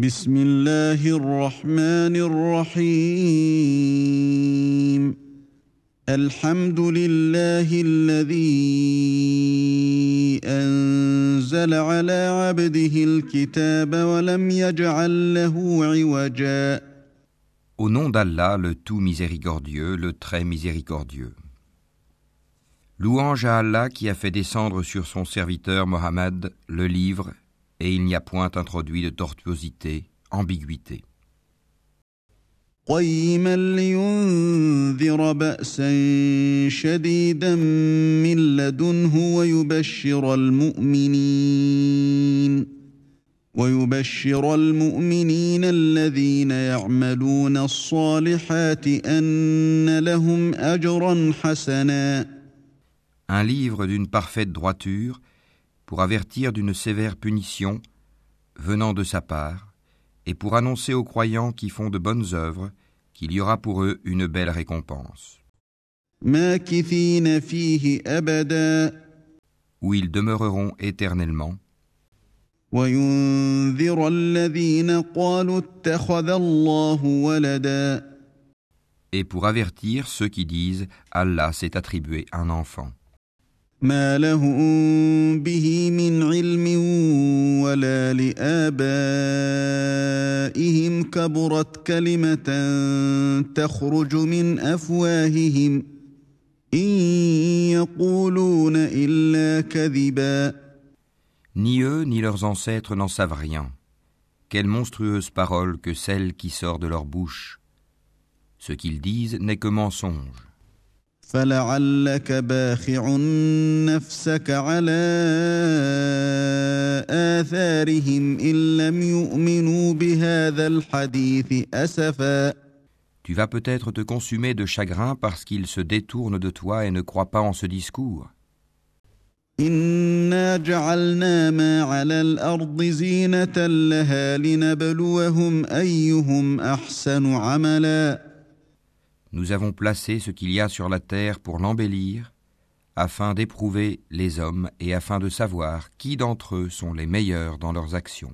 بسم الله الرحمن الرحيم الحمد لله الذي أنزل على عبده الكتاب ولم يجعل له عوجا Au nom d'Allah, le tout miséricordieux, le très miséricordieux. Louange à Allah qui a fait descendre sur son serviteur Mohammed le livre, et il n'y a point introduit de tortuosité, ambiguïté. قيما لينذر بأسا شديدا من لدنه ويبشر المؤمنين ويبشر المؤمنين الذين يعملون الصالحات أن لهم أجرا حسنا un livre d'une parfaite droiture pour avertir d'une sévère punition venant de sa part et pour annoncer aux croyants qui font de bonnes œuvres qu'il y aura pour eux une belle récompense. Où ils demeureront éternellement. Et pour avertir ceux qui disent Allah s'est attribué un enfant. ما لهم به من علم ولا لآبائهم كبرت كلمة تخرج من أفواههم إن يقولون إلا كذبا Ni eux ni leurs ancêtres n'en savent rien. Quelle monstrueuse parole que celle qui sort de leur bouche. Ce qu'ils disent n'est que mensonge. فلعلك باخع نفسك على آثارهم إن لم يؤمنوا بهذا الحديث أسفا Tu vas peut-être te consumer de chagrin parce qu'ils se détournent de toi et ne croient pas en ce discours. إنا جعلنا ما على الأرض زينة لها لنبلوهم أيهم أحسن عملاً nous avons placé ce qu'il y a sur la terre pour l'embellir, afin d'éprouver les hommes et afin de savoir qui d'entre eux sont les meilleurs dans leurs actions.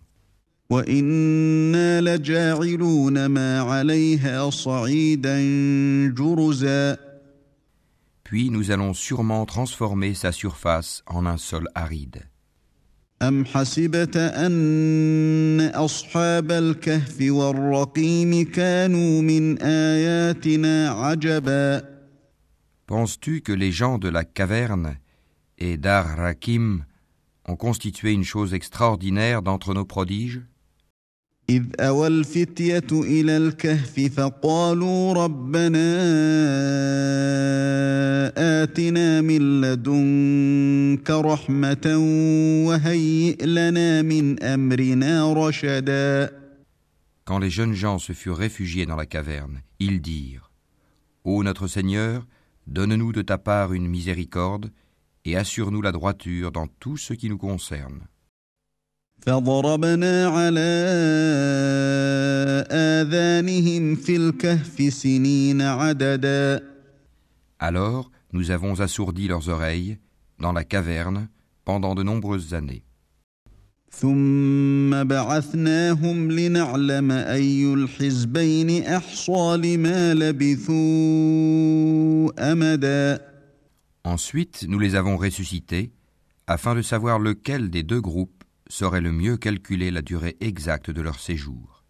Puis nous allons sûrement transformer sa surface en un sol aride. أم حسبت أن أصحاب الكهف والرقيم كانوا من آياتنا عجبا Penses-tu que les gens de la caverne et d'Ar Rakim ont constitué une chose extraordinaire d'entre nos prodiges إذ أوى الفتية إلى الكهف فقالوا ربنا آتنا من لدنك رحمة وهيئ لنا من أمرنا رشدا Quand les jeunes gens se furent réfugiés dans la caverne, ils dirent Ô notre Seigneur, donne-nous de ta part une miséricorde et assure-nous la droiture dans tout ce qui nous concerne. فضربنا على آذانهم في الكهف سنين عددا Alors nous avons assourdi leurs oreilles dans la caverne pendant de nombreuses années. ثم بعثناهم لنعلم أي الحزبين أحصى لما لبثوا أمدا Ensuite, nous les avons ressuscités afin de savoir lequel des deux groupes saurait le mieux calculer la durée exacte de leur séjour.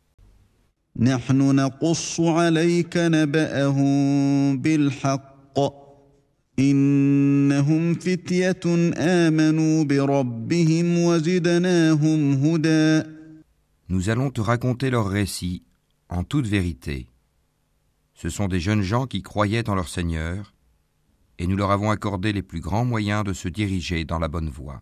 Nous allons te raconter leur récit en toute vérité. Ce sont des jeunes gens qui croyaient en leur Seigneur, et nous leur avons accordé les plus grands moyens de se diriger dans la bonne voie.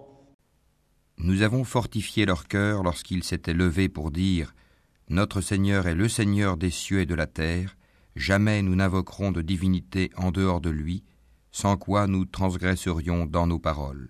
Nous avons fortifié leur cœur lorsqu'ils s'étaient levés pour dire Notre Seigneur est le Seigneur des cieux et de la terre, jamais nous n'invoquerons de divinité en dehors de lui, sans quoi nous transgresserions dans nos paroles.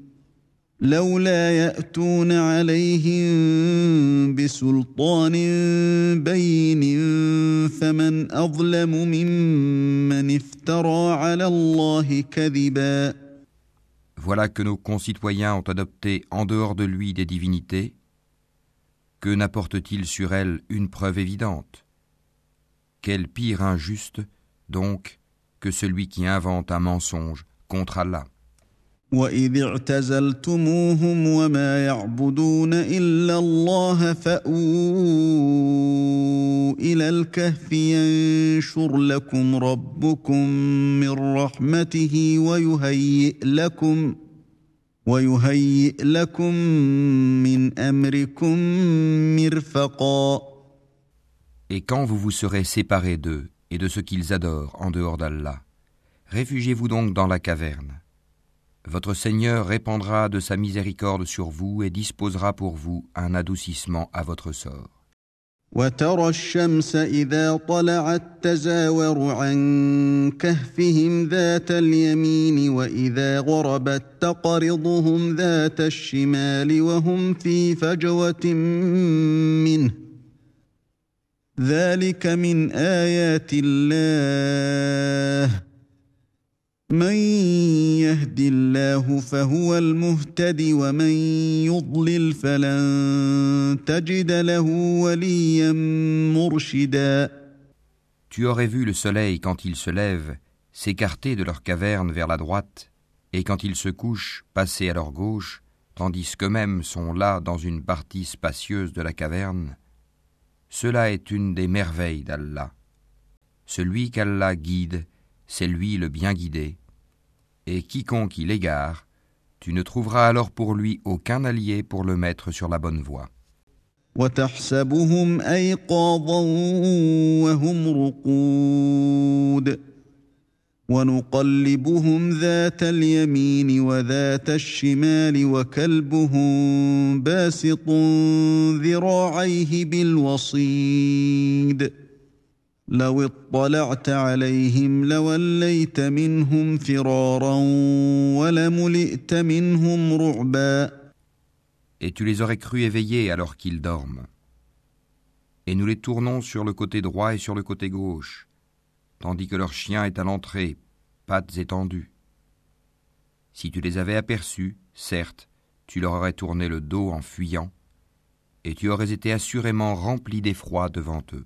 Voilà que nos concitoyens ont adopté en dehors de lui des divinités. Que n'apporte-t-il sur elles une preuve évidente? Quel pire injuste, donc, que celui qui invente un mensonge contre Allah واذ اعتزلتموهم وما يعبدون الا الله فاووا إلى الكهف ينشر لكم ربكم من رحمته ويهيئ لكم ويهيئ لكم من امركم مرفقا Et quand vous vous serez séparés d'eux et de ce qu'ils adorent en dehors d'Allah, réfugiez-vous donc dans la caverne. Votre Seigneur répandra de sa miséricorde sur vous et disposera pour vous un adoucissement à votre sort. وترى الشمس إذا طلعت تزاور عن كهفهم ذات اليمين وإذا غربت تقرضهم ذات الشمال وهم في فجوة منه ذلك من آيات الله Tu aurais vu le soleil quand il se lève s'écarter de leur caverne vers la droite, et quand il se couche passer à leur gauche, tandis qu'eux-mêmes sont là dans une partie spacieuse de la caverne. Cela est une des merveilles d'Allah. Celui qu'Allah guide, c'est lui le bien guidé et quiconque il égare, tu ne trouveras alors pour lui aucun allié pour le mettre sur la bonne voie. وتحسبهم أيقاظا وهم رقود ونقلبهم ذات اليمين وذات الشمال وكلبهم باسط ذراعيه بالوصيد Et tu les aurais crus éveillés alors qu'ils dorment. Et nous les tournons sur le côté droit et sur le côté gauche, tandis que leur chien est à l'entrée, pattes étendues. Si tu les avais aperçus, certes, tu leur aurais tourné le dos en fuyant, et tu aurais été assurément rempli d'effroi devant eux.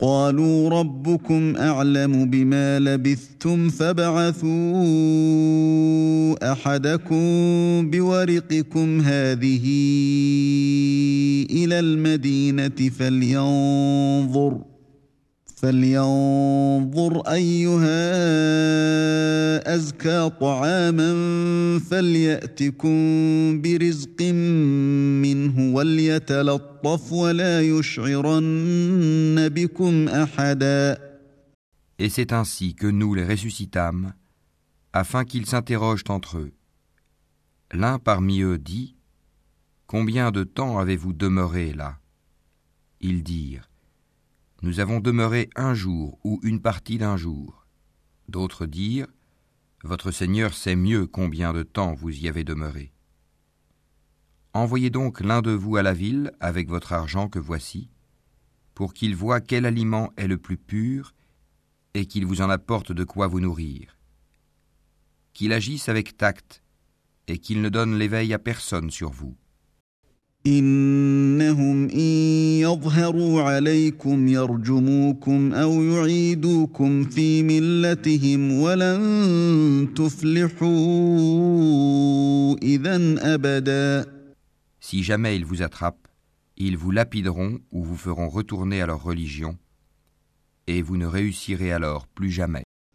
قالوا ربكم أعلم بما لبثتم فابعثوا أحدكم بورقكم هذه إلى المدينة فلينظر فلينظر ايها ازكى طعاما فلياتكم برزق منه وليتلطف ولا يشعرن بكم احدا Et c'est ainsi que nous les ressuscitâmes, afin qu'ils s'interrogent entre eux. L'un parmi eux dit Combien de temps avez-vous demeuré là Ils dirent nous avons demeuré un jour ou une partie d'un jour. D'autres dirent, Votre Seigneur sait mieux combien de temps vous y avez demeuré. Envoyez donc l'un de vous à la ville avec votre argent que voici, pour qu'il voie quel aliment est le plus pur et qu'il vous en apporte de quoi vous nourrir. Qu'il agisse avec tact et qu'il ne donne l'éveil à personne sur vous. إنهم إن يظهروا عليكم يرجموكم أو يعيدوكم في ملتهم ولن تفلحوا إذا أبدا Si jamais ils vous attrapent, ils vous lapideront ou vous feront retourner à leur religion, et vous ne réussirez alors plus jamais.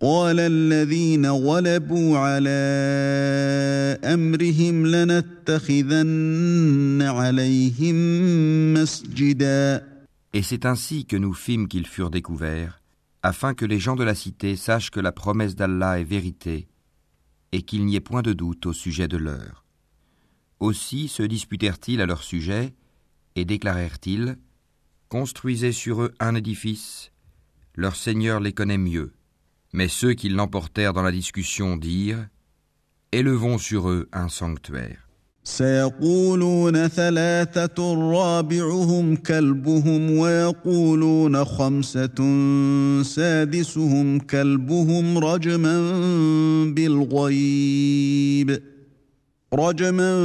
قال الذين غلبوا على امرهم لنتخذن عليهم مسجدا Et c'est ainsi que nous fîmes qu'ils furent découverts, afin que les gens de la cité sachent que la promesse d'Allah est vérité, et qu'il n'y ait point de doute au sujet de l'heure. Aussi se disputèrent-ils à leur sujet, et déclarèrent-ils Construisez sur eux un édifice, leur Seigneur les connaît mieux. Mais ceux qui l'emportèrent dans la discussion dirent Élevons sur eux un sanctuaire. سيقولون ثلاثة رابعهم كلبهم ويقولون خمسة سادسهم كلبهم رجما بالغيب رجما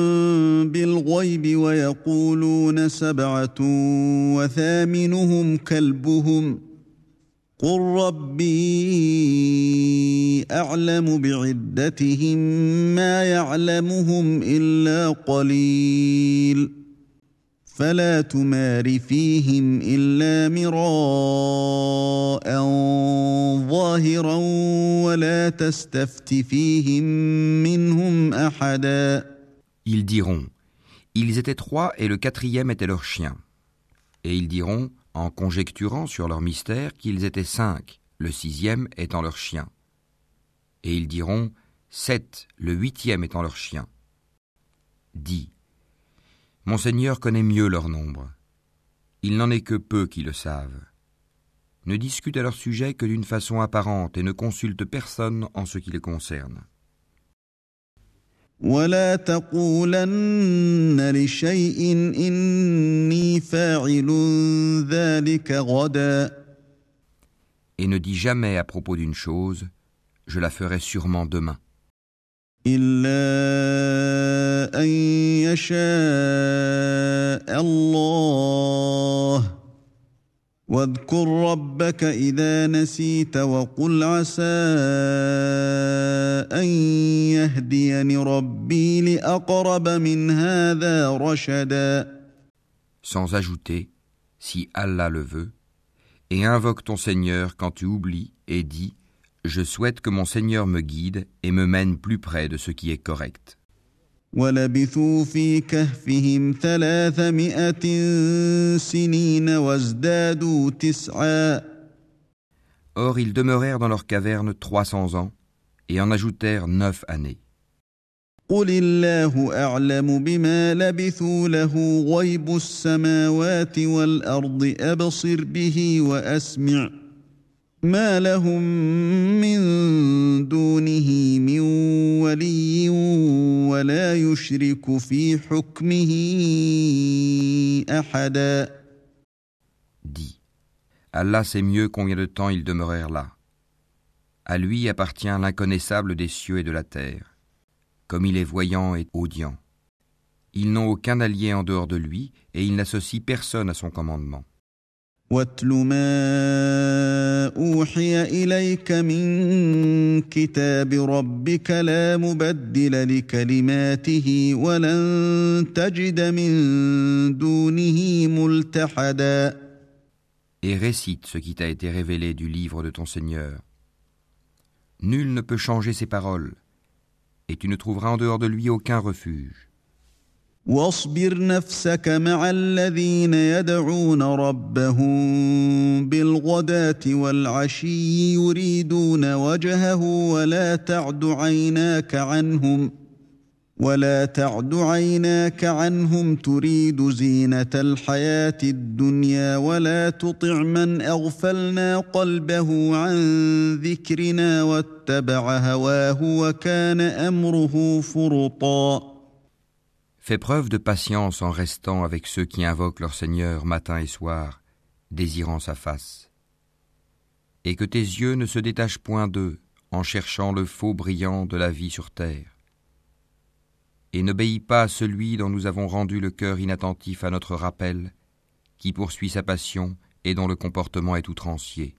بالغيب ويقولون سبعة وثامنهم كلبهم ۖ قل ربي اعلم بعدتهم ما يعلمهم الا قليل فلا تمار فيهم الا مراء ظاهرا ولا تستفت فيهم منهم احدا Ils diront Ils étaient trois et le quatrième était leur chien. Et ils diront en conjecturant sur leur mystère qu'ils étaient cinq, le sixième étant leur chien. Et ils diront sept, le huitième étant leur chien. Dis, Mon Seigneur connaît mieux leur nombre. Il n'en est que peu qui le savent. Ne discute à leur sujet que d'une façon apparente et ne consulte personne en ce qui les concerne. ولا تقولن لشيء إني فاعل ذلك غدا Et ne dis jamais à propos d'une chose, je la ferai sûrement demain. إلا أن يشاء الله واذكر ربك إذا نسيت وقل عسى أن يهديني ربي لأقرب من هذا رشدا Sans ajouter, si Allah le veut, et invoque ton Seigneur quand tu oublies et dis Je souhaite que mon Seigneur me guide et me mène plus près de ce qui est correct. ولبثوا في كهفهم ثلاثمائة سنين وازدادوا تسعا Or ils demeurèrent dans leur caverne trois cents ans et en ajoutèrent neuf années. قل الله أعلم بما لبثوا له غيب السماوات والأرض أبصر به وأسمع ما لهم من دونه من ولي ولا يشرك في حكمه أحدا Dis Allah sait mieux combien de temps ils demeurèrent là. À lui appartient l'inconnaissable des cieux et de la terre, comme il est voyant et audient. Ils n'ont aucun allié en dehors de lui et il n'associe personne à son commandement. واتل ما أوحي إليك من كتاب ربك لا مبدل لكلماته ولن تجد من دونه ملتحدا Et récite ce qui t'a été révélé du livre de ton Seigneur. Nul ne peut changer ses paroles, et tu ne trouveras en dehors de lui aucun refuge. واصبر نفسك مع الذين يدعون ربهم بالغداة والعشي يريدون وجهه ولا تعد عيناك عنهم ولا تعد عيناك عنهم تريد زينة الحياة الدنيا ولا تطع من أغفلنا قلبه عن ذكرنا واتبع هواه وكان أمره فرطا Fais preuve de patience en restant avec ceux qui invoquent leur Seigneur matin et soir, désirant sa face. Et que tes yeux ne se détachent point d'eux en cherchant le faux brillant de la vie sur terre. Et n'obéis pas à celui dont nous avons rendu le cœur inattentif à notre rappel, qui poursuit sa passion et dont le comportement est outrancier.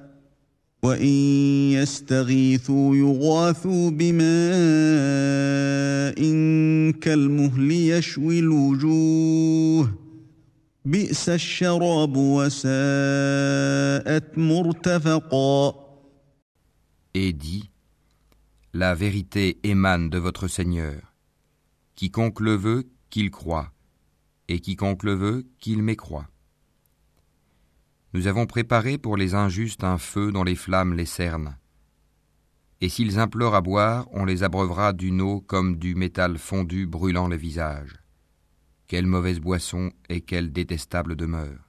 وان يستغيثوا يغاثوا بماء كالمهل يشوي الوجوه بئس الشراب وساءت مرتفقا Et dis, la vérité émane de votre Seigneur. Quiconque le veut, qu'il croit, et quiconque le veut, qu'il mécroit. nous avons préparé pour les injustes un feu dont les flammes les cernent. Et s'ils implorent à boire, on les abreuvera d'une eau comme du métal fondu brûlant le visage. Quelle mauvaise boisson et quelle détestable demeure.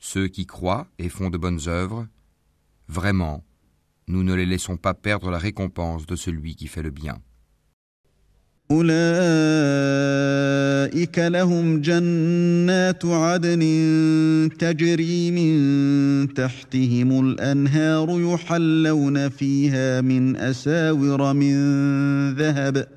Ceux qui croient et font de bonnes œuvres, vraiment, nous ne les laissons pas perdre la récompense de celui qui fait le bien. اولئك لهم جنات عدن تجري من تحتهم الانهار يحلون فيها من اساور من ذهب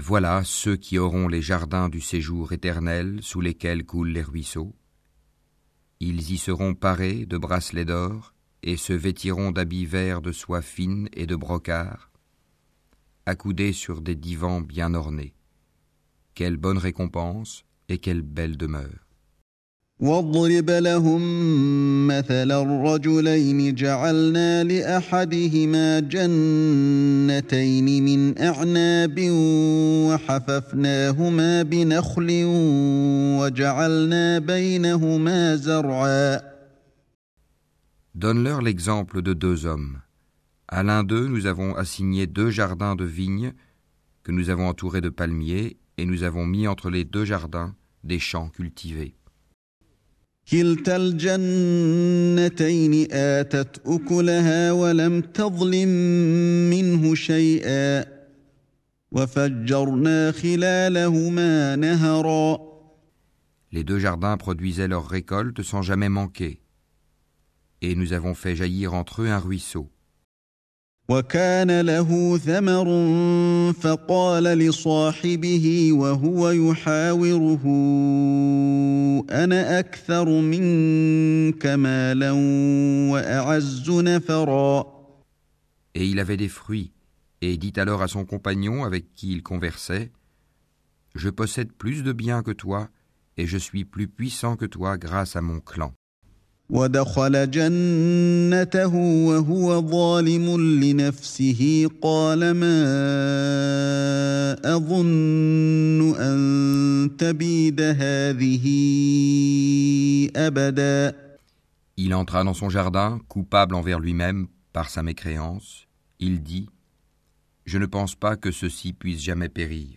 Voilà ceux qui auront les jardins du séjour éternel sous lesquels coulent les ruisseaux. Ils y seront parés de bracelets d'or et se vêtiront d'habits verts de soie fine et de brocart, accoudés sur des divans bien ornés. Quelle bonne récompense et quelle belle demeure. واضرب لهم مثل الرجلين جعلنا لاحدهما جنتين من اعناب وحففناهما بنخل وجعلنا بينهما زرعا Donne-leur l'exemple de deux hommes. À l'un d'eux, nous avons assigné deux jardins de vignes que nous avons entourés de palmiers et nous avons mis entre les deux jardins des champs cultivés. كلتا الجنتين اتت اكلها ولم تظلم منه شيئا وفجرنا خلالهما نهرا Les deux jardins produisaient leurs récoltes sans jamais manquer. Et nous avons fait jaillir entre eux un ruisseau. وكان له ثمر فقال لصاحبه وهو يحاوره انا اكثر منك مالا واعز نفرا Et il avait des fruits, et dit alors à son compagnon avec qui il conversait, Je possède plus de biens que toi, et je suis plus puissant que toi grâce à mon clan. ودخل جنته وهو ظالم لنفسه قال ما اظن ان تبيد هذه ابدا Il entra dans son jardin, coupable envers lui-même par sa mécréance. Il dit Je ne pense pas que ceci puisse jamais périr.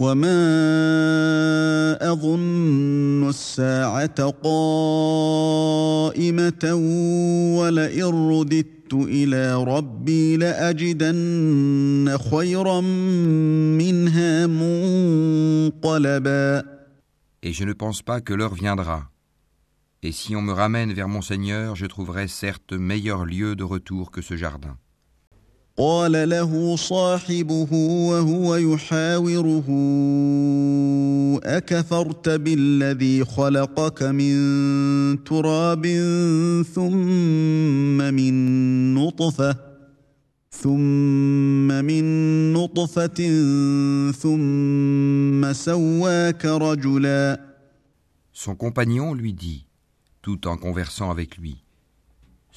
وما اظن الساعه قائمه ولئن رددت الى ربي لاجدن خيرا منها منقلبا Et je ne pense pas que l'heure viendra. Et si on me ramène vers mon Seigneur, je trouverai certes meilleur lieu de retour que ce jardin. قال له صاحبه وهو يحاوره أكفرت بالذي خلقك من تراب ثم من نطفة ثم من نطفة ثم سواك رجلا. Son compagnon lui dit, tout en conversant avec lui,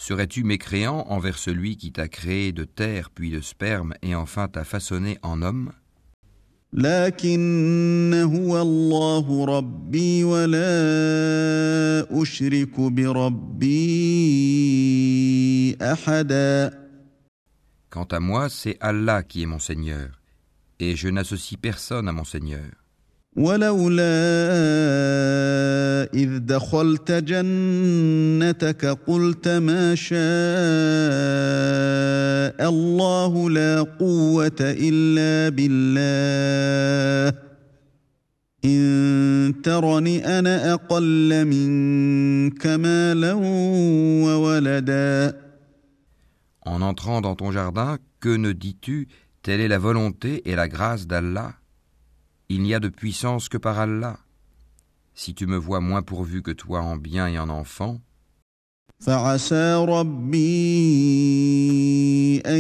Serais-tu mécréant envers celui qui t'a créé de terre puis de sperme et enfin t'a façonné en homme? Quant à moi, c'est Allah qui est mon Seigneur, et je n'associe personne à mon Seigneur. ولولا إذ دخلت جنتك قلت ما شاء الله لا قوة إلا بالله. إن ترني أنا أقل منك مالا وولدا. En entrant dans ton jardin, que ne dis-tu? Telle est la volonté et la grâce d'Allah. Il n'y a de puissance que par Allah. Si tu me vois moins pourvu que toi en bien et en enfants, فعسى ربي ان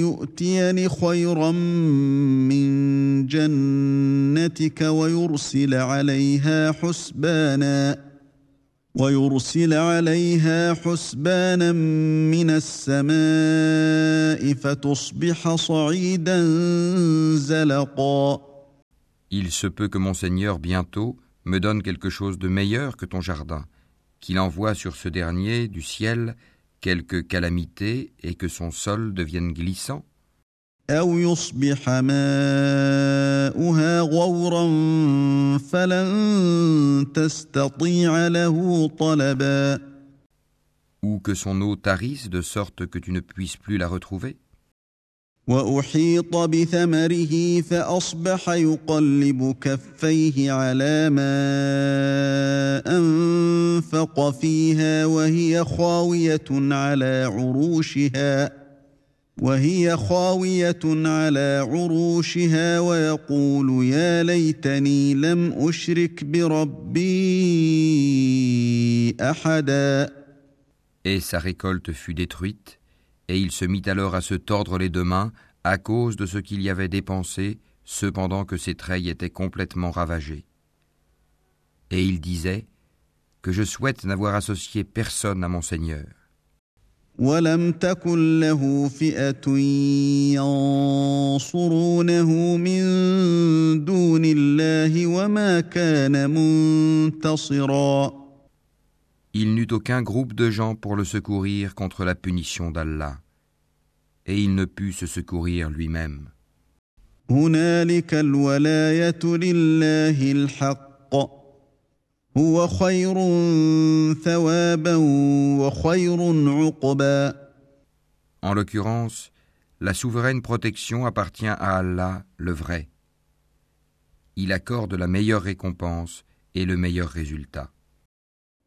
يؤتيني خيرا من جنتك ويرسل عليها حسبانا ويرسل عليها حسبانا من السماء فتصبح صعيدا زلقا il se peut que mon Seigneur bientôt me donne quelque chose de meilleur que ton jardin, qu'il envoie sur ce dernier du ciel quelque calamité et que son sol devienne glissant. Ou que son eau tarisse de sorte que tu ne puisses plus la retrouver. وأحيط بثمره فأصبح يقلب كفيه على ما أنفق فيها وهي خاوية على عروشها وهي خاوية على عروشها ويقول يا ليتني لم أشرك بربي أحدا. Et sa récolte fut détruite, et il se mit alors à se tordre les deux mains à cause de ce qu'il y avait dépensé, cependant que ses treilles étaient complètement ravagées. Et il disait que je souhaite n'avoir associé personne à mon Seigneur. ولم تكن له فئه ينصرونه من دون الله وما كان منتصرا il n'eut aucun groupe de gens pour le secourir contre la punition d'Allah, et il ne put se secourir lui-même. En l'occurrence, la souveraine protection appartient à Allah, le vrai. Il accorde la meilleure récompense et le meilleur résultat.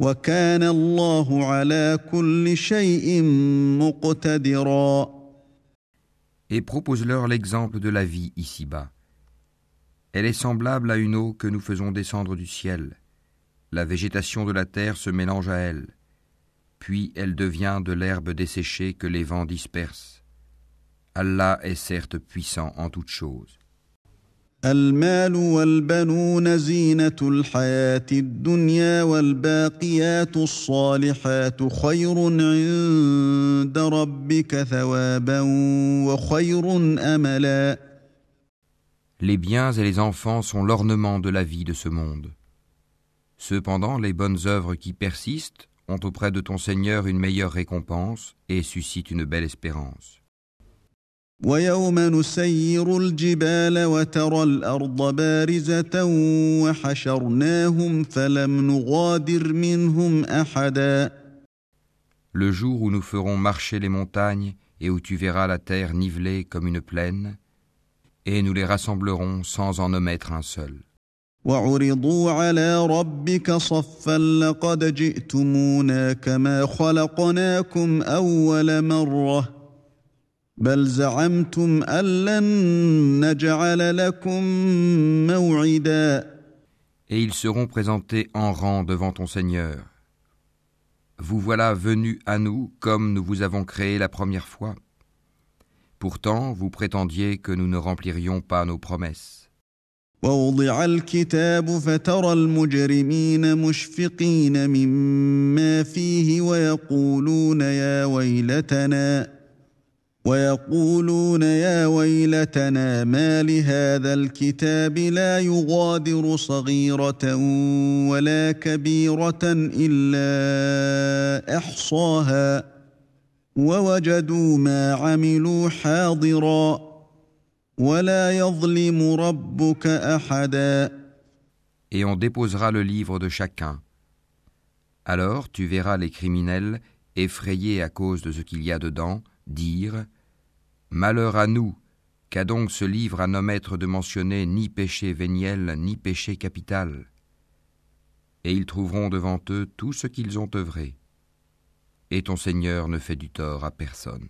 وكان الله على كل شيء مقتدرا Et propose-leur l'exemple de la vie ici-bas. Elle est semblable à une eau que nous faisons descendre du ciel. La végétation de la terre se mélange à elle, puis elle devient de l'herbe desséchée que les vents dispersent. Allah est certes puissant en toutes choses. المال والبنون زينة الحياة الدنيا والباقيات الصالحات خير عند ربك ثوابا وخير أملا Les biens et les enfants sont l'ornement de la vie de ce monde. Cependant, les bonnes œuvres qui persistent ont auprès de ton Seigneur une meilleure récompense et suscitent une belle espérance. ويوم نسير الجبال وترى الأرض بارزه وحشرناهم فلم نغادر منهم احدا Le jour où nous ferons marcher les montagnes et où tu verras la terre nivelée comme une plaine, et nous les rassemblerons sans en omettre un seul. وعرضوا على ربك صفا لقد جئتمونا كما خلقناكم اول مره بل زعمتم ان لن نجعل لكم موعدا Et ils seront présentés en rang devant ton Seigneur. Vous voilà venus à nous comme nous vous avons créé la première fois. Pourtant, vous prétendiez que nous ne remplirions pas nos promesses. ووضع الكتاب فترى المجرمين مشفقين مما فيه ويقولون يا ويلتنا ويقولون يا ويلتنا ما لهذا الكتاب لا يغادر صغيرة ولا كبيرة إلا أحصاها ووجدوا ما عملوا حاضرا ولا يظلم ربك أحدا Et on déposera le livre de chacun. Alors tu verras les criminels, effrayés à cause de ce qu'il y a dedans, dire Malheur à nous, qu'a donc ce livre à n'omettre de mentionner ni péché véniel, ni péché capital Et ils trouveront devant eux tout ce qu'ils ont œuvré. Et ton Seigneur ne fait du tort à personne.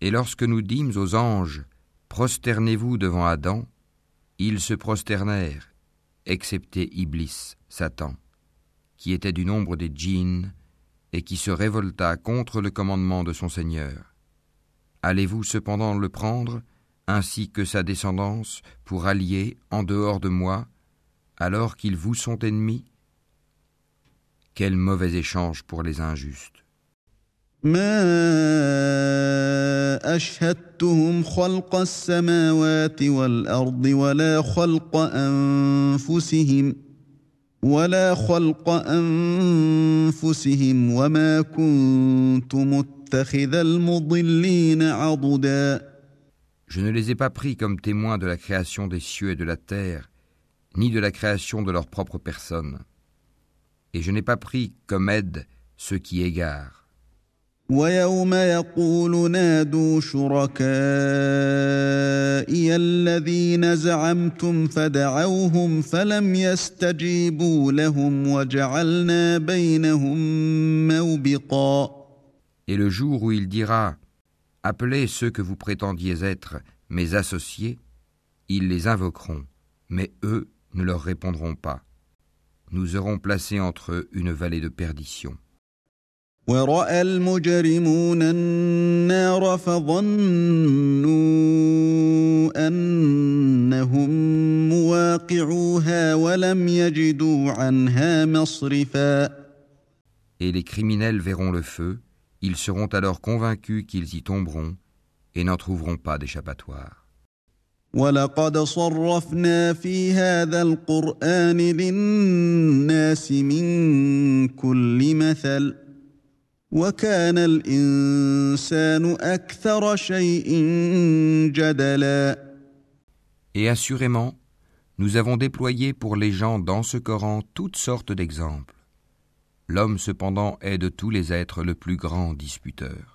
Et lorsque nous dîmes aux anges, prosternez-vous devant Adam, ils se prosternèrent, excepté Iblis, Satan, qui était du nombre des djinns et qui se révolta contre le commandement de son Seigneur. Allez-vous cependant le prendre, ainsi que sa descendance, pour allier en dehors de moi, alors qu'ils vous sont ennemis? quel mauvais échange pour les injustes. ما أشهدتهم خلق السماوات والأرض ولا خلق أنفسهم ولا خلق أنفسهم وما كنت متخذ المضلين عضدا Je ne les ai pas pris comme témoins de la création des cieux et de la terre, ni de la création de leur propre personne et je n'ai pas pris comme aide ceux qui égarent. ويوم يقول نادوا شركائي الذين زعمتم فدعوهم فلم يستجيبوا لهم وجعلنا بينهم موبقا Et le jour où il dira Appelez ceux que vous prétendiez être mes associés, ils les invoqueront, mais eux ne leur répondront pas nous aurons placé entre eux une vallée de perdition. Et les criminels verront le feu, ils seront alors convaincus qu'ils y tomberont et n'en trouveront pas d'échappatoire. ولقد صرفنا في هذا القرآن للناس من كل مثل وكان الإنسان أكثر شيء جدلا Et assurément, nous avons déployé pour les gens dans ce Coran toutes sortes d'exemples. L'homme cependant est de tous les êtres le plus grand disputeur.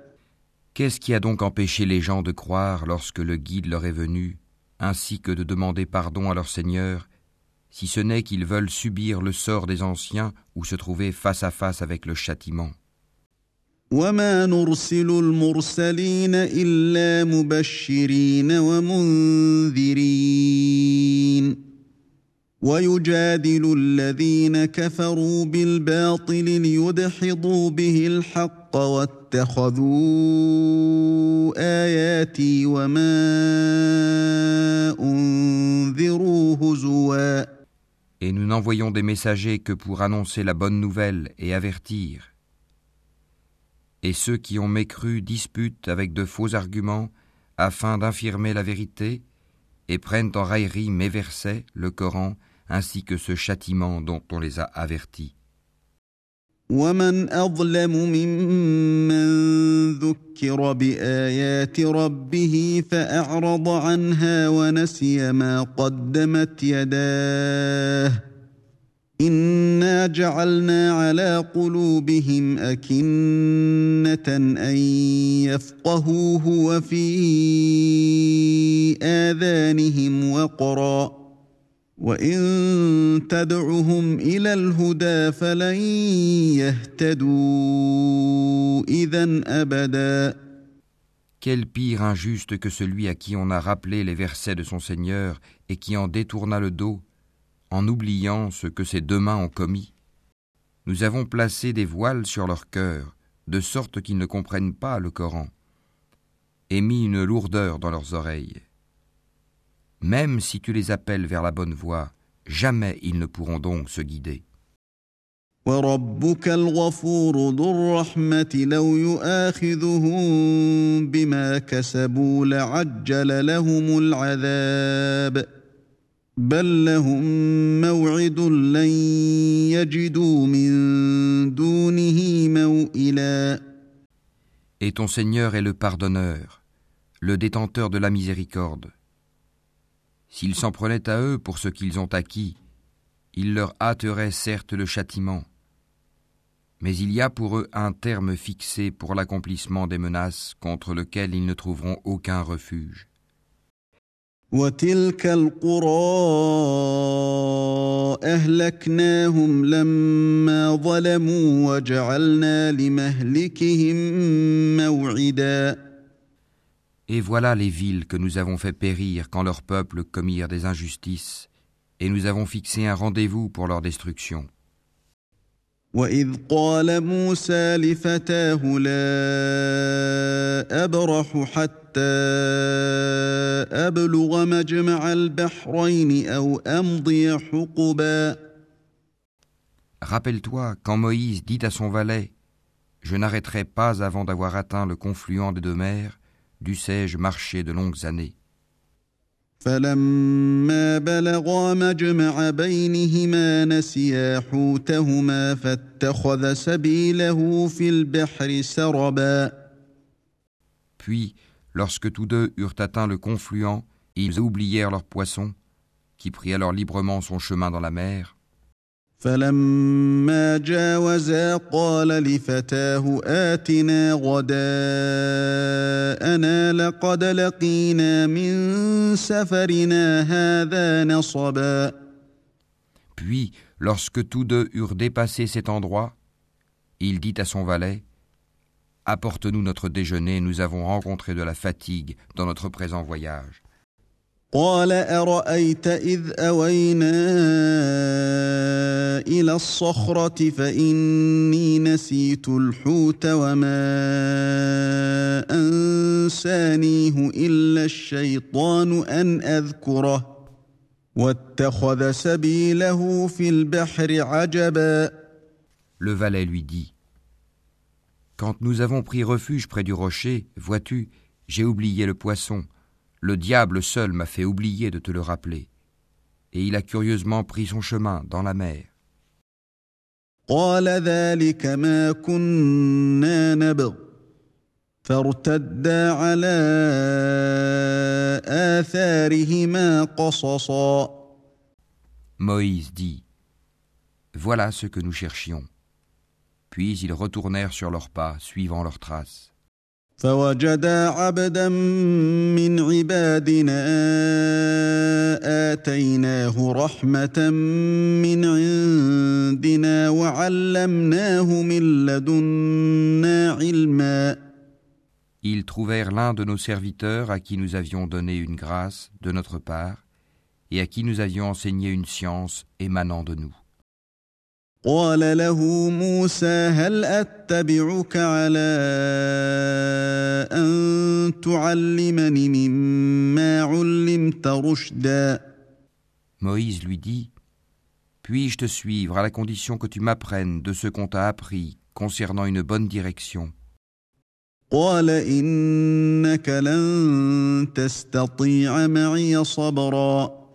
Qu'est-ce qui a donc empêché les gens de croire lorsque le guide leur est venu, ainsi que de demander pardon à leur Seigneur, si ce n'est qu'ils veulent subir le sort des anciens ou se trouver face à face avec le châtiment وما نرسل المرسلين الا مبشرين ومنذرين ويجادل الذين كفروا بالباطل ليدحضوا به الحق واتخذوا اياتي وما انذروا هزوا Et nous n'envoyons des messagers que pour annoncer la bonne nouvelle et avertir. et ceux qui ont mécru disputent avec de faux arguments afin d'infirmer la vérité et prennent en raillerie mes versets, le Coran, ainsi que ce châtiment dont on les a avertis. ومن اظلم ممن ذكر بايات ربه فاعرض عنها ونسي ما قدمت يداه انا جعلنا على قلوبهم اكنه ان يفقهوه وفي اذانهم وقرا وإن تدعهم إلى الهدى فلن يهتدوا إذا أبدا Quel pire injuste que celui à qui on a rappelé les versets de son Seigneur et qui en détourna le dos en oubliant ce que ces deux mains ont commis. Nous avons placé des voiles sur leur cœur, de sorte qu'ils ne comprennent pas le Coran, et mis une lourdeur dans leurs oreilles. Même si tu les appelles vers la bonne voie, jamais ils ne pourront donc se guider. Et ton Seigneur est le pardonneur, le détenteur de la miséricorde. S'ils s'en prenaient à eux pour ce qu'ils ont acquis, il leur hâterait certes le châtiment. Mais il y a pour eux un terme fixé pour l'accomplissement des menaces contre lequel ils ne trouveront aucun refuge. وتلك القرى اهلكناهم لما ظلموا وجعلنا لمهلكهم موعدا Et voilà les villes que nous avons fait périr quand leurs peuples commirent des injustices, et nous avons fixé un rendez-vous pour leur destruction. واذ قال موسى لفتاه لا ابرح حتى ابلغ مجمع البحرين او امضي حقبا Rappelle-toi quand Moïse dit à son valet Je n'arrêterai pas avant d'avoir atteint le confluent des deux mers, dussé-je marcher de longues années. فلما بلغا مجمع بينهما نسيا حوتهما فاتخذ سبيله في البحر سربا Puis, lorsque tous deux eurent atteint le confluent, ils oublièrent leur poisson, qui prit alors librement son chemin dans la mer. فلما جاوزا قال لفتاه آتنا غداءنا لقد لقينا من سفرنا هذا نصبا Puis, lorsque tous deux eurent dépassé cet endroit, il dit à son valet Apporte-nous notre déjeuner, nous avons rencontré de la fatigue dans notre présent voyage. قال أرأيت إذ أوينا إلى الصخرة فإني نسيت الحوت وما أنسانيه إلا الشيطان أن أذكره واتخذ سبيله في البحر عجبا Le valet lui dit Quand nous avons pris refuge près du rocher, vois-tu, j'ai oublié le poisson. Le diable seul m'a fait oublier de te le rappeler, et il a curieusement pris son chemin dans la mer. Moïse dit, Voilà ce que nous cherchions. Puis ils retournèrent sur leurs pas, suivant leurs traces. فوجدا عبدا من عبادنا آتيناه رحمة من عندنا وعلمناه من لدنا علما Ils trouvèrent l'un de nos serviteurs à qui nous avions donné une grâce de notre part et à qui nous avions enseigné une science émanant de nous. قال له موسى هل اتبعك على ان تعلمني مما علمت رشدا Moïse lui dit Puis-je te suivre à la condition que tu m'apprennes de ce qu'on t'a appris concernant une bonne direction قال انك لن تستطيع معي صبرا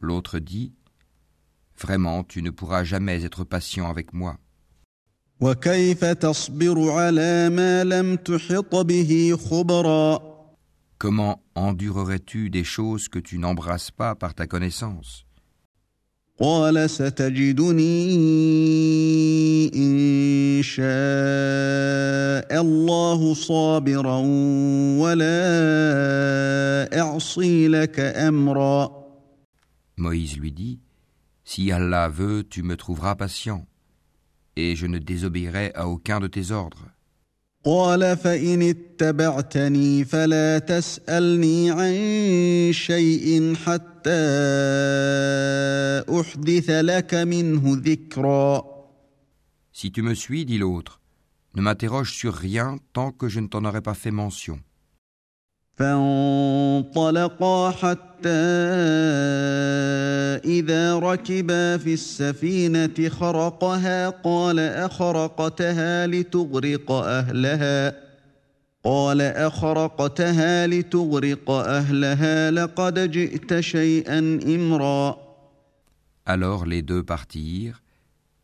L'autre dit Vraiment, tu ne pourras jamais être patient avec moi. Comment endurerais-tu des choses que tu n'embrasses pas par ta connaissance? Moïse lui dit Si Allah veut, tu me trouveras patient, et je ne désobéirai à aucun de tes ordres. قال فان اتبعتني فلا تسالني عن شيء حتى احدث لك منه ذكرا Si tu me suis, dit l'autre, ne m'interroge sur rien tant que je ne t'en aurai pas fait mention. فانطلقا حتى اذا ركبا في السفينه خرقها قال اخرقتها لتغرق اهلها قال اخرقتها لتغرق اهلها لقد جئت شيئا امرا Alors les deux partirent,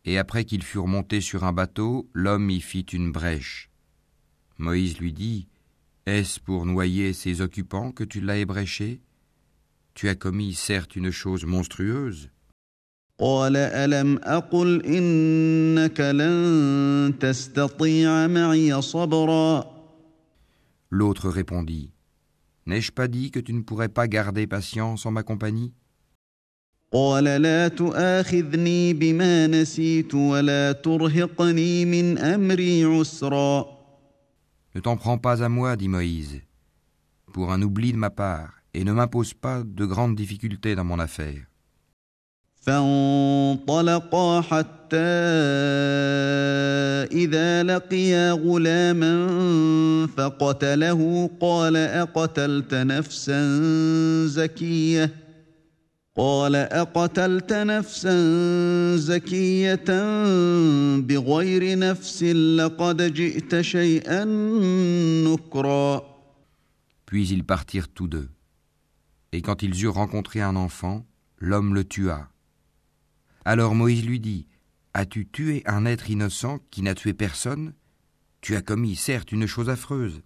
et après qu'ils furent montés sur un bateau, l'homme y fit une brèche. Moïse lui dit Est-ce pour noyer ses occupants que tu l'as ébréché? Tu as commis certes une chose monstrueuse. L'autre répondit N'ai-je pas dit que tu ne pourrais pas garder patience en ma compagnie? Ne t'en prends pas à moi, dit Moïse, pour un oubli de ma part, et ne m'impose pas de grandes difficultés dans mon affaire. فانطلقا حتى اذا لقيا غلاما فقتله قال اقتلت نفسا زكيه قال اقتلت نفسا زكيه بغير نفس لقد جئت شيئا نكرا Puis ils partirent tous deux. Et quand ils eurent rencontré un enfant, l'homme le tua. Alors Moïse lui dit, As-tu tué un être innocent qui n'a tué personne Tu as commis certes une chose affreuse.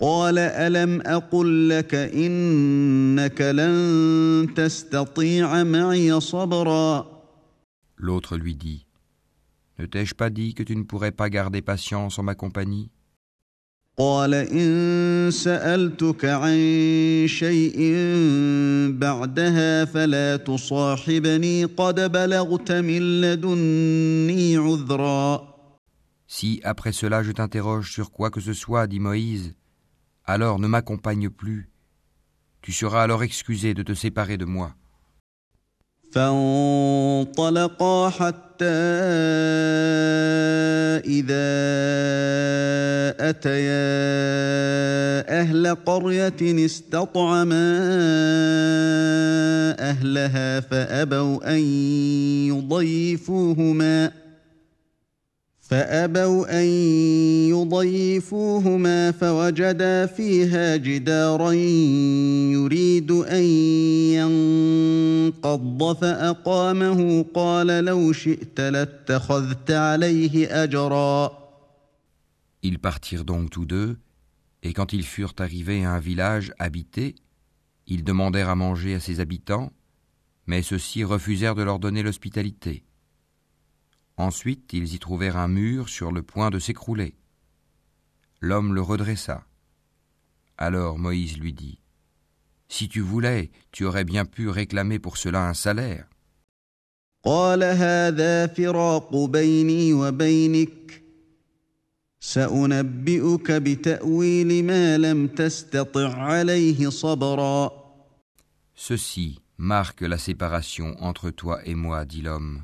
قال الم اقل لك انك لن تستطيع معي صبرا L'autre lui dit, Ne t'ai-je pas dit que tu ne pourrais pas garder patience en ma compagnie قال ان سالتك عن شيء بعدها فلا تصاحبني قد بلغت من لدني عذرا Si après cela je t'interroge sur quoi que ce soit, dit Moïse, alors ne m'accompagne plus. Tu seras alors excusé de te séparer de moi. فانطلقا حتى اذا اتيا اهل قريه استطعما اهلها فابوا ان يضيفوهما فابوا ان يضيفوهما فوجدا فيها جدارا يريد ان ينقض فاقامه قال لو شئت لاتخذت عليه اجرا Ils partirent donc tous deux, et quand ils furent arrivés à un village habité, Ils demandèrent à manger à ses habitants, mais ceux-ci refusèrent de leur donner l'hospitalité. Ensuite, ils y trouvèrent un mur sur le point de s'écrouler. L'homme le redressa. Alors Moïse lui dit Si tu voulais, tu aurais bien pu réclamer pour cela un salaire. Ceci marque la séparation entre toi et moi, dit l'homme.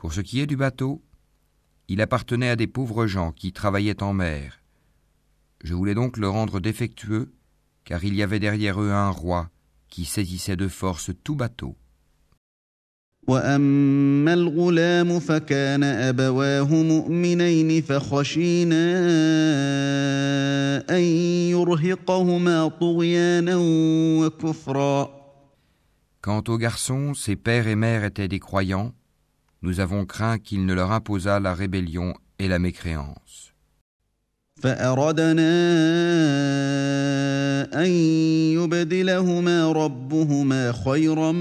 Pour ce qui est du bateau, il appartenait à des pauvres gens qui travaillaient en mer Je voulais donc le rendre défectueux, car il y avait derrière eux un roi qui saisissait de force tout bateau. Quant aux garçons, ses pères et mères étaient des croyants Nous avons craint qu'il ne leur imposât la rébellion et la mécréance. فأردنا أن يبدلهما ربهما خيرا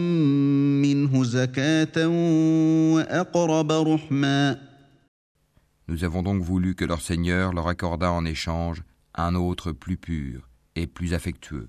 منه زكاة وأقرب رحما Nous avons donc voulu que leur Seigneur leur accordât en échange un autre plus pur et plus affectueux.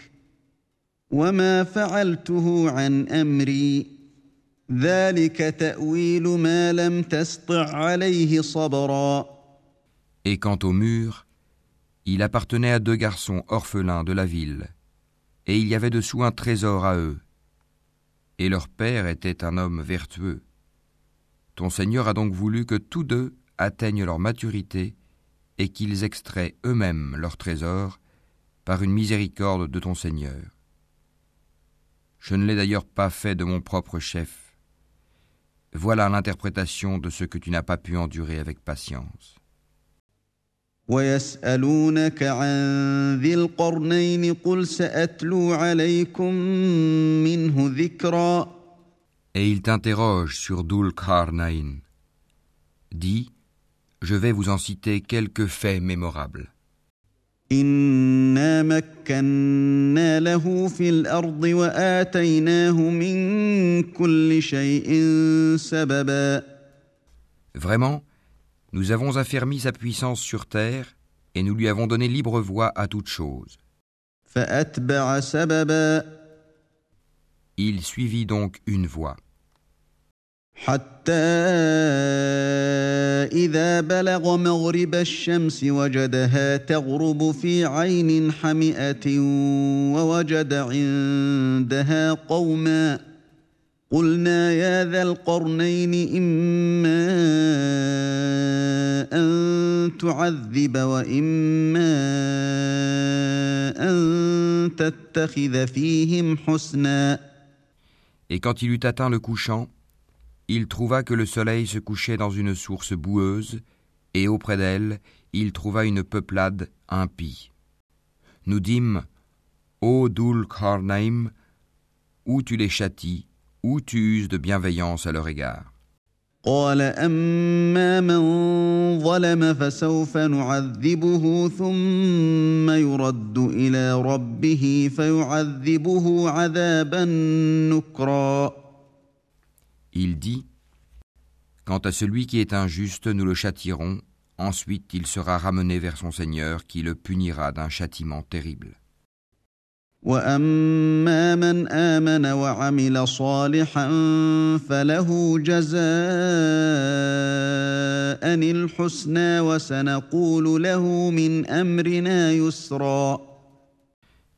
Et quant au mur, il appartenait à deux garçons orphelins de la ville, et il y avait dessous un trésor à eux. Et leur père était un homme vertueux. Ton Seigneur a donc voulu que tous deux atteignent leur maturité et qu'ils extraient eux-mêmes leur trésor par une miséricorde de ton Seigneur. Je ne l'ai d'ailleurs pas fait de mon propre chef. Voilà l'interprétation de ce que tu n'as pas pu endurer avec patience. Et il t'interroge sur Dul Karnain. Dis, je vais vous en citer quelques faits mémorables. Vraiment, nous avons affermi sa puissance sur terre et nous lui avons donné libre voie à toute chose. Il suivit donc une voie. حتى إذا بلغ مغرب الشمس وجدها تغرب في عين حمئة ووجد عندها قوما قلنا يا ذا القرنين إما أن تعذب وإما أن تتخذ فيهم حسنا. Et quand il eut atteint le couchant, il trouva que le soleil se couchait dans une source boueuse, et auprès d'elle, il trouva une peuplade impie. Nous dîmes, Ô Dul Karnaim, où tu les châties, où tu uses de bienveillance à leur égard? Il dit Quant à celui qui est injuste, nous le châtirons, ensuite il sera ramené vers son Seigneur qui le punira d'un châtiment terrible. واما من امن وعمل صالحا فله جزاء الحسنى وسنقول له من امرنا يسرا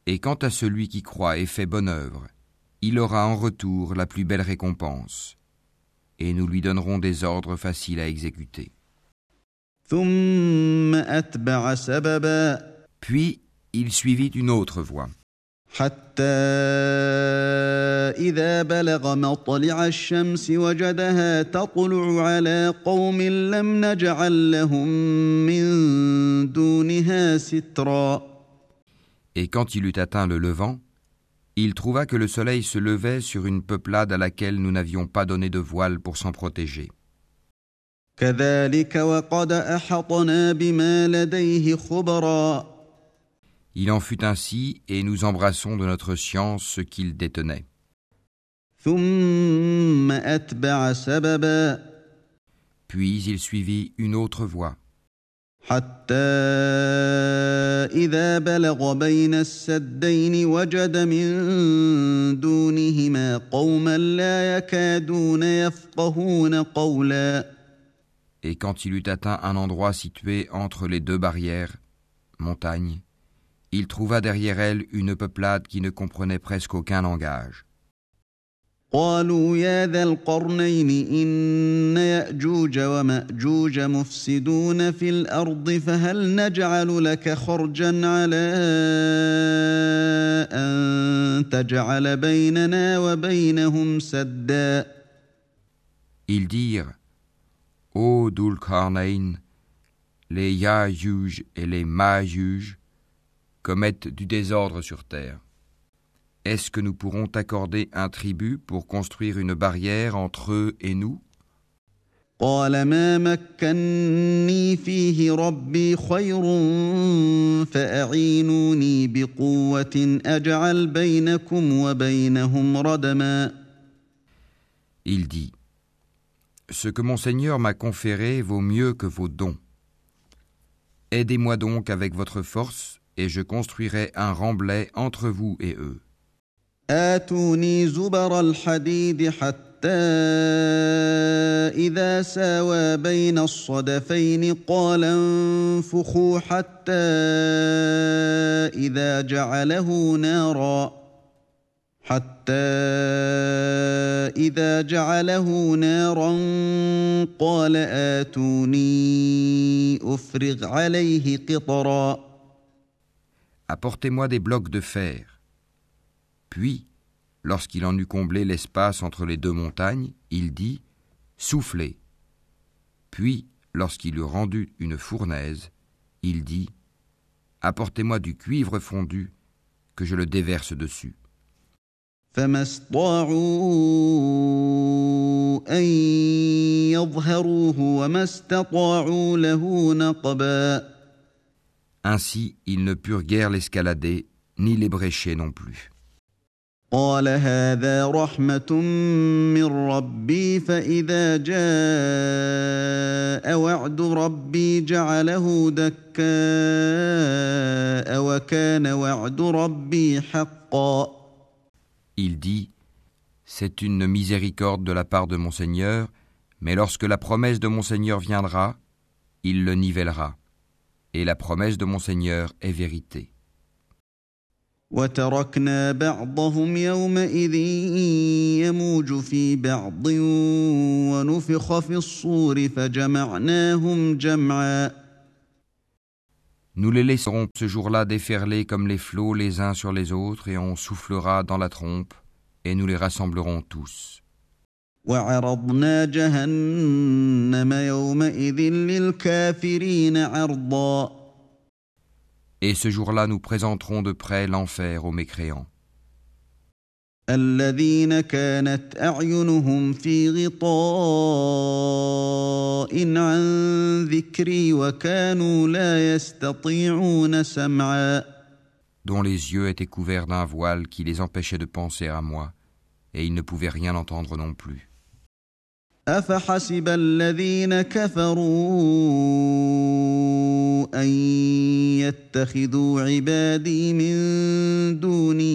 Et quant à celui qui croit et fait bonne œuvre, il aura en retour la plus belle récompense, et nous lui donnerons des ordres faciles à exécuter. ثم اتبع سببا Puis il suivit une autre voie, حتى اذا بلغ مطلع الشمس وجدها تطلع على قوم لم نجعل لهم من دونها سترا et quand il eut atteint le levant, il trouva que le soleil se levait sur une peuplade à laquelle nous n'avions pas donné de voile pour s'en protéger. Il en fut ainsi et nous embrassons de notre science ce qu'il détenait. Puis il suivit une autre voie. حتى اذا بلغ بين السدين وجد من دونهما قوما لا يكادون يفقهون قولا et quand il eut atteint un endroit situé entre les deux barrières, montagnes, il trouva derrière elle une peuplade qui ne comprenait presque aucun langage. قالوا يا ذا القرنين إن يأجوج ومأجوج مفسدون في الأرض فهل نجعل لك خرجا على أن تجعل بيننا وبينهم سدا Ils dirent Ô Dulkarnain, les Yajuj et les Majuj commettent du désordre sur terre. Est-ce que nous pourrons t'accorder un tribut pour construire une barrière entre eux et nous قال ما مكني فيه ربي خير فاعينوني بقوه اجعل بينكم وبينهم ردما Il dit Ce que mon Seigneur m'a conféré vaut mieux que vos dons. Aidez-moi donc avec votre force, et je construirai un remblai entre vous et eux. آتوني زبر الحديد حتى إذا ساوى بين الصدفين قال انفخوا حتى إذا جعله نارا حتى إذا جعله نارا قال آتوني أفرغ عليه قطرا Apportez-moi des blocs de fer. Puis, lorsqu'il en eut comblé l'espace entre les deux montagnes, il dit Soufflez. Puis, lorsqu'il eut rendu une fournaise, il dit Apportez-moi du cuivre fondu, que je le déverse dessus. Ainsi, ils ne purent guère l'escalader, ni l'ébrécher non plus. قال هذا رحمه من ربي فاذا جاء وعد ربي جعله دكاء وكان وعد ربي حقا Il dit C'est une miséricorde de la part de mon Seigneur, mais lorsque la promesse de mon Seigneur viendra, il le nivellera. Et la promesse de mon Seigneur est vérité. وتركنا بعضهم يومئذ يموج في بعض ونفخ في الصور فجمعناهم جمعا Nous les laisserons ce jour-là déferler comme les flots les uns sur les autres, et on soufflera dans la trompe, et nous les rassemblerons tous. وعرضنا جهنم يومئذ للكافرين عرضا Et ce jour-là nous présenterons de près l'enfer aux mécréants. الذين كانت اعينهم في غطاء عن ذكري وكانوا لا يستطيعون سمعا dont les yeux étaient couverts d'un voile qui les empêchait de penser à moi, et ils ne pouvaient rien entendre non plus. افحسب الذين كفروا ان يتخذوا عبادي من دوني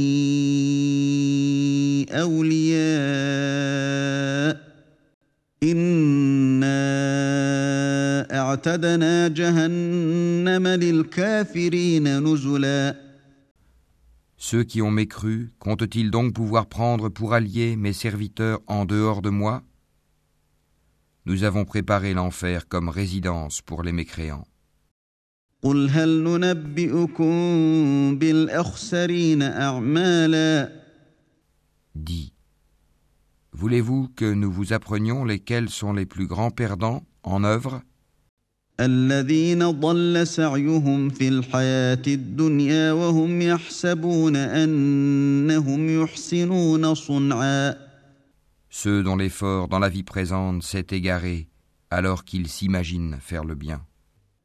اولياء انا اعتدنا جهنم للكافرين نزلا Ceux qui ont mécru, comptent-ils donc pouvoir prendre pour alliés mes serviteurs en dehors de moi Nous avons préparé l'enfer comme résidence pour les mécréants. قل voulez-vous que nous vous apprenions lesquels sont les plus grands perdants en œuvre? Ceux dont l'effort dans la vie présente s'est égaré alors qu'ils s'imaginent faire le bien.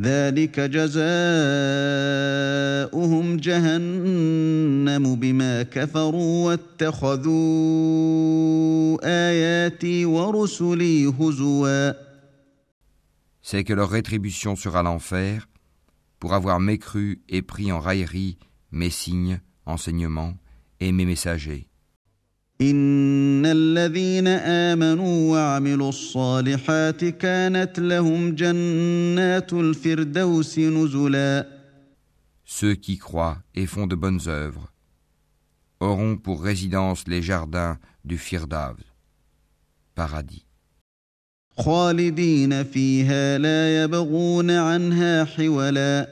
ذلك جزاؤهم جهنم بما كفروا واتخذوا آياتي ورسلي هزوا C'est que leur rétribution sera l'enfer pour avoir mécru et pris en raillerie mes signes, enseignements et mes messagers. ان الذين امنوا وعملوا الصالحات كانت لهم جنات الفردوس نزلا Ceux qui croient et font de bonnes œuvres auront pour résidence les jardins du Firdav, paradis. خالدين فيها لا يبغون عنها حولا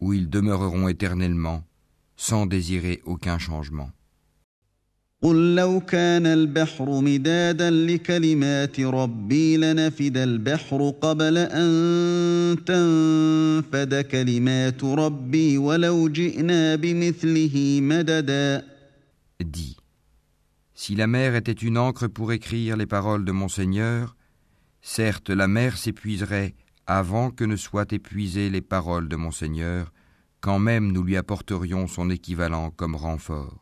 Où ils demeureront éternellement sans désirer aucun changement. قل لو كان البحر مدادا لكلمات ربي لنفد البحر قبل ان تنفد كلمات ربي ولو جئنا بمثله مددا Dis, si la mer était une encre pour écrire les paroles de mon Seigneur, certes la mer s'épuiserait avant que ne soient épuisées les paroles de mon Seigneur, quand même nous lui apporterions son équivalent comme renfort.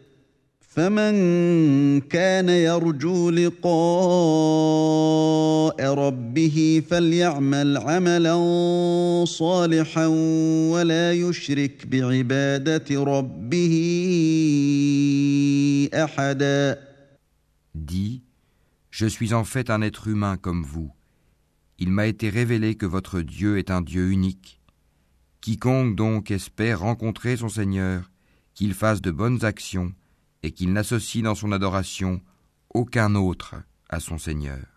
فمن كان يرجو لقاء ربه فليعمل عملا صالحا ولا يشرك بعباده ربه احدا Dis, je suis en fait un être humain comme vous. Il m'a été révélé que votre Dieu est un Dieu unique. Quiconque donc espère rencontrer son Seigneur, qu'il fasse de bonnes actions, et qu'il n'associe dans son adoration aucun autre à son Seigneur.